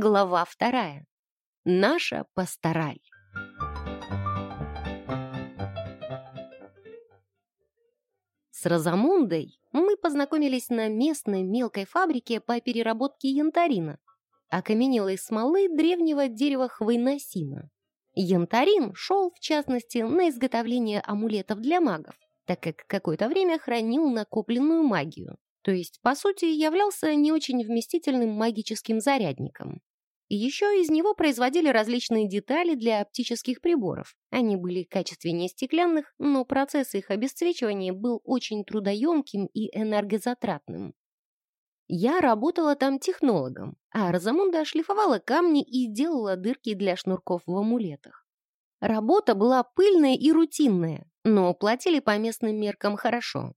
Глава вторая. Наша пастораль. С Розамундой мы познакомились на местной мелкой фабрике по переработке янтарина, окаменелой смолы древнего дерева хвойносина. Янтарин шел, в частности, на изготовление амулетов для магов, так как какое-то время хранил накопленную магию, то есть, по сути, являлся не очень вместительным магическим зарядником. Еще из него производили различные детали для оптических приборов. Они были качественнее стеклянных, но процесс их обесцвечивания был очень трудоемким и энергозатратным. Я работала там технологом, а Розамунда шлифовала камни и делала дырки для шнурков в амулетах. Работа была пыльная и рутинная, но платили по местным меркам хорошо.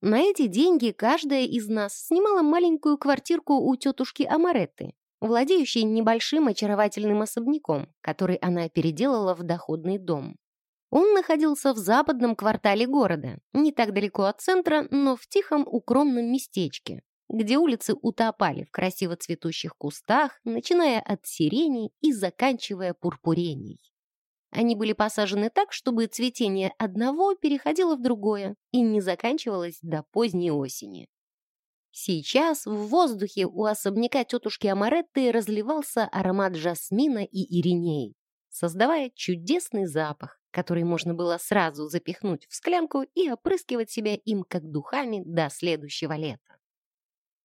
На эти деньги каждая из нас снимала маленькую квартирку у тетушки Амаретты, владеющей небольшим очаровательным особняком, который она переделала в доходный дом. Он находился в западном квартале города, не так далеко от центра, но в тихом укромном местечке, где улицы утопали в красиво цветущих кустах, начиная от сирени и заканчивая пурпуренией. Они были посажены так, чтобы цветение одного переходило в другое и не заканчивалось до поздней осени. Сейчас в воздухе у особняка тетушки Амаретты разливался аромат жасмина и ириней, создавая чудесный запах, который можно было сразу запихнуть в склянку и опрыскивать себя им как духами до следующего лета.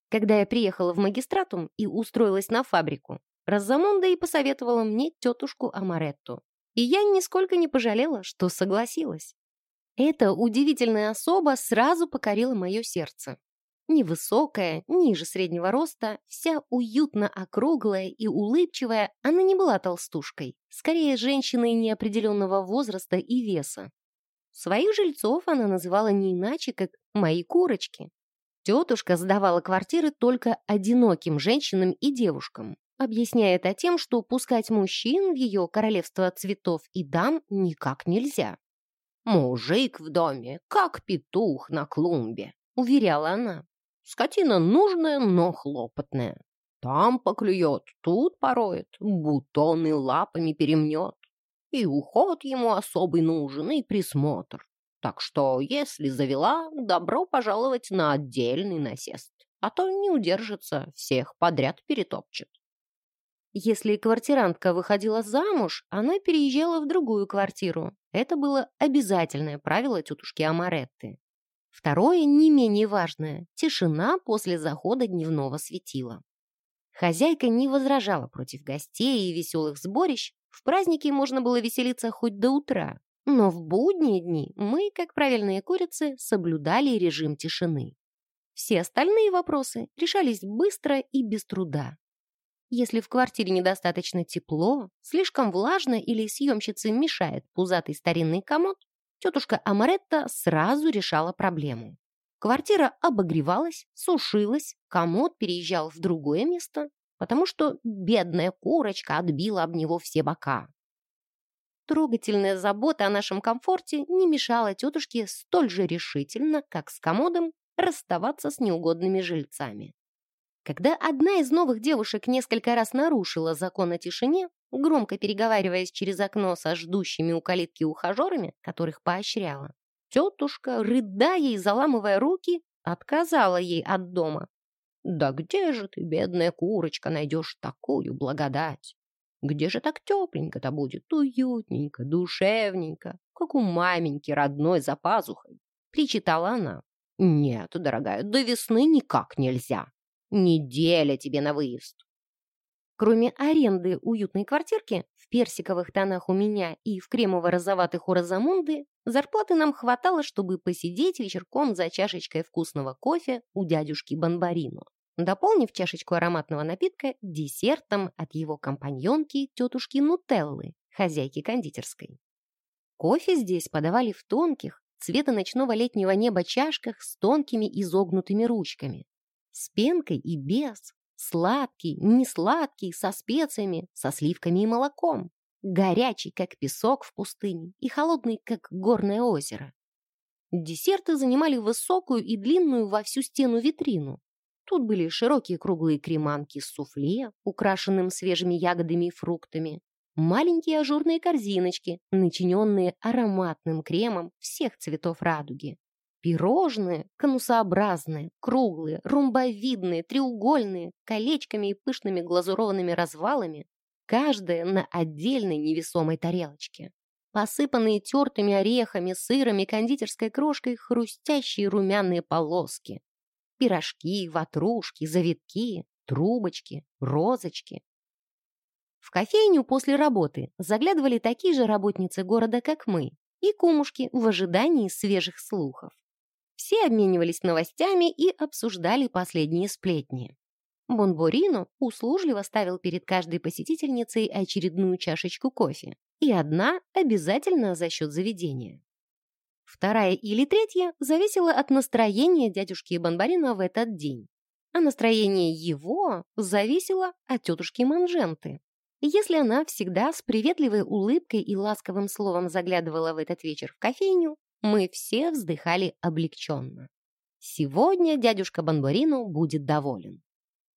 Когда я приехала в магистратум и устроилась на фабрику, Розамонда и посоветовала мне тетушку Амаретту. И я нисколько не пожалела, что согласилась. Эта удивительная особа сразу покорила мое сердце. Невысокая, ниже среднего роста, вся уютно округлая и улыбчивая, она не была толстушкой, скорее женщиной неопределенного возраста и веса. Своих жильцов она называла не иначе, как «мои курочки». Тетушка сдавала квартиры только одиноким женщинам и девушкам, объясняя это тем, что пускать мужчин в ее королевство цветов и дам никак нельзя. «Мужик в доме, как петух на клумбе», — уверяла она. «Скотина нужная, но хлопотная. Там поклюет, тут пороет, бутоны лапами перемнет. И уход ему особый нужен, и присмотр. Так что, если завела, добро пожаловать на отдельный насест, а то не удержится, всех подряд перетопчет. Если квартирантка выходила замуж, она переезжала в другую квартиру. Это было обязательное правило тетушки Амаретты. Второе, не менее важное – тишина после захода дневного светила. Хозяйка не возражала против гостей и веселых сборищ. В праздники можно было веселиться хоть до утра. Но в будние дни мы, как правильные курицы, соблюдали режим тишины. Все остальные вопросы решались быстро и без труда. Если в квартире недостаточно тепло, слишком влажно или съемщице мешает пузатый старинный комод, тетушка Амаретта сразу решала проблему. Квартира обогревалась, сушилась, комод переезжал в другое место, потому что бедная курочка отбила об него все бока. Трогательная забота о нашем комфорте не мешала тетушке столь же решительно, как с комодом, расставаться с неугодными жильцами. Когда одна из новых девушек несколько раз нарушила закон о тишине, громко переговариваясь через окно со ждущими у калитки ухажерами, которых поощряла, тетушка, рыдая и заламывая руки, отказала ей от дома. «Да где же ты, бедная курочка, найдешь такую благодать? Где же так тепленько-то будет, уютненько, душевненько, как у маменьки родной за пазухой?» Причитала она. «Нет, дорогая, до весны никак нельзя. Неделя тебе на выезд. Кроме аренды уютной квартирки, в персиковых тонах у меня и в кремово-розоватых у Розамунды, зарплаты нам хватало, чтобы посидеть вечерком за чашечкой вкусного кофе у дядюшки Бонбарино, дополнив чашечку ароматного напитка десертом от его компаньонки тетушки Нутеллы, хозяйки кондитерской. Кофе здесь подавали в тонких, цвета ночного летнего неба чашках с тонкими изогнутыми ручками, с пенкой и без. Сладкий, не сладкий, со специями, со сливками и молоком. Горячий, как песок в пустыне, и холодный, как горное озеро. Десерты занимали высокую и длинную во всю стену витрину. Тут были широкие круглые креманки с суфле, украшенным свежими ягодами и фруктами, маленькие ажурные корзиночки, начиненные ароматным кремом всех цветов радуги. Пирожные, конусообразные, круглые, ромбовидные, треугольные, колечками и пышными глазурованными развалами, каждая на отдельной невесомой тарелочке. Посыпанные тертыми орехами, сыром и кондитерской крошкой хрустящие румяные полоски. Пирожки, ватрушки, завитки, трубочки, розочки. В кофейню после работы заглядывали такие же работницы города, как мы, и кумушки в ожидании свежих слухов. Все обменивались новостями и обсуждали последние сплетни. Бонборино услужливо ставил перед каждой посетительницей очередную чашечку кофе, и одна обязательно за счет заведения. Вторая или третья зависела от настроения дядюшки Бонборино в этот день, а настроение его зависело от тетушки Манженты. Если она всегда с приветливой улыбкой и ласковым словом заглядывала в этот вечер в кофейню, мы все вздыхали облегченно. Сегодня дядюшка Бонборино будет доволен.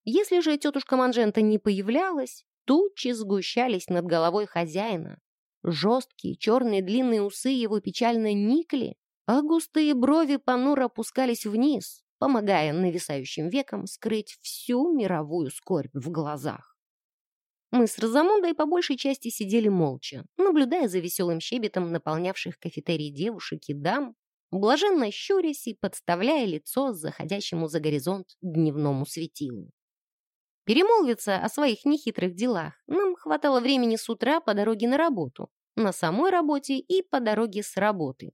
Если же тетушка Манжента не появлялась, тучи сгущались над головой хозяина. Жесткие черные длинные усы его печально никли, а густые брови понуро опускались вниз, помогая нависающим векам скрыть всю мировую скорбь в глазах. Мы с Розамундой по большей части сидели молча, наблюдая за веселым щебетом наполнявших кафетерий девушек и дам, блаженно щурясь и подставляя лицо заходящему за горизонт дневному светилу. Перемолвиться о своих нехитрых делах нам хватало времени с утра по дороге на работу, на самой работе и по дороге с работы.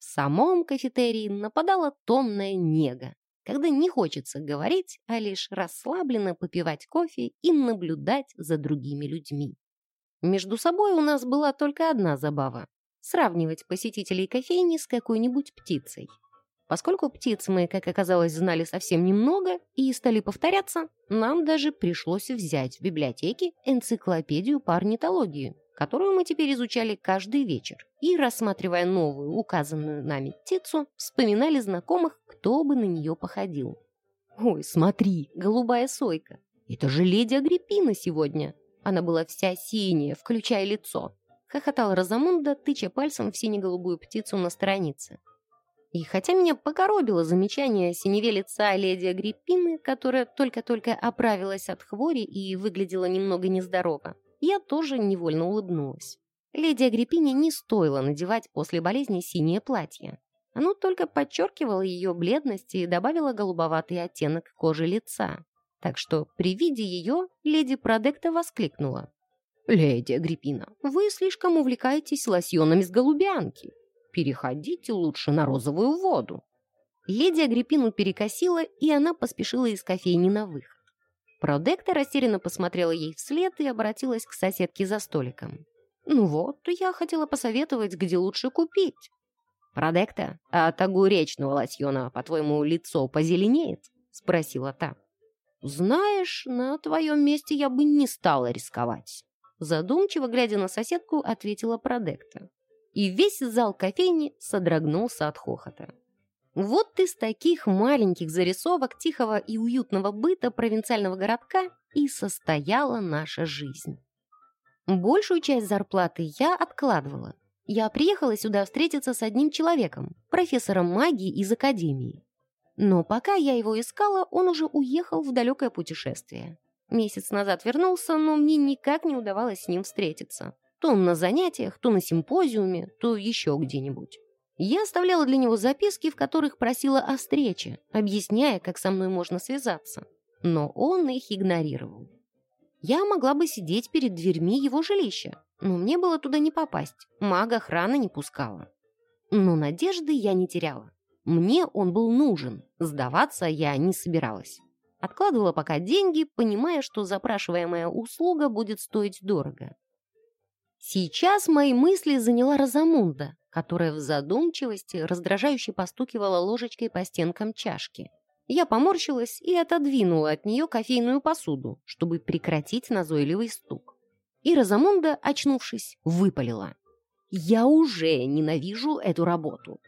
В самом кафетерии нападала томная нега когда не хочется говорить, а лишь расслабленно попивать кофе и наблюдать за другими людьми. Между собой у нас была только одна забава — сравнивать посетителей кофейни с какой-нибудь птицей. Поскольку птиц мы, как оказалось, знали совсем немного и стали повторяться, нам даже пришлось взять в библиотеке энциклопедию по орнитологии которую мы теперь изучали каждый вечер, и, рассматривая новую, указанную нами птицу, вспоминали знакомых, кто бы на нее походил. «Ой, смотри, голубая сойка! Это же леди Агриппина сегодня!» Она была вся синяя, включая лицо. Хохотала Розамунда, тыча пальцем в сине-голубую птицу на странице. И хотя меня покоробило замечание о синеве лица леди Агриппины, которая только-только оправилась от хвори и выглядела немного нездорово, я тоже невольно улыбнулась. Леди Агриппине не стоило надевать после болезни синее платье. Оно только подчеркивало ее бледность и добавило голубоватый оттенок кожи лица. Так что при виде ее леди Продекта воскликнула. «Леди Агриппина, вы слишком увлекаетесь лосьонами с голубянки. Переходите лучше на розовую воду». Леди Агриппину перекосила, и она поспешила из кофейни на выход. Продекта растерянно посмотрела ей вслед и обратилась к соседке за столиком. «Ну вот, я хотела посоветовать, где лучше купить». «Продекта, а от огуречного лосьона, по-твоему, лицо позеленеет?» — спросила та. «Знаешь, на твоем месте я бы не стала рисковать». Задумчиво, глядя на соседку, ответила Продекта. И весь зал кофейни содрогнулся от хохота. Вот из таких маленьких зарисовок тихого и уютного быта провинциального городка и состояла наша жизнь. Большую часть зарплаты я откладывала. Я приехала сюда встретиться с одним человеком, профессором магии из академии. Но пока я его искала, он уже уехал в далекое путешествие. Месяц назад вернулся, но мне никак не удавалось с ним встретиться. То на занятиях, то на симпозиуме, то еще где-нибудь. Я оставляла для него записки, в которых просила о встрече, объясняя, как со мной можно связаться. Но он их игнорировал. Я могла бы сидеть перед дверьми его жилища, но мне было туда не попасть, мага охрана не пускала. Но надежды я не теряла. Мне он был нужен, сдаваться я не собиралась. Откладывала пока деньги, понимая, что запрашиваемая услуга будет стоить дорого. Сейчас мои мысли заняла Розамунда, которая в задумчивости раздражающе постукивала ложечкой по стенкам чашки. Я поморщилась и отодвинула от нее кофейную посуду, чтобы прекратить назойливый стук. И Розамунда, очнувшись, выпалила. «Я уже ненавижу эту работу.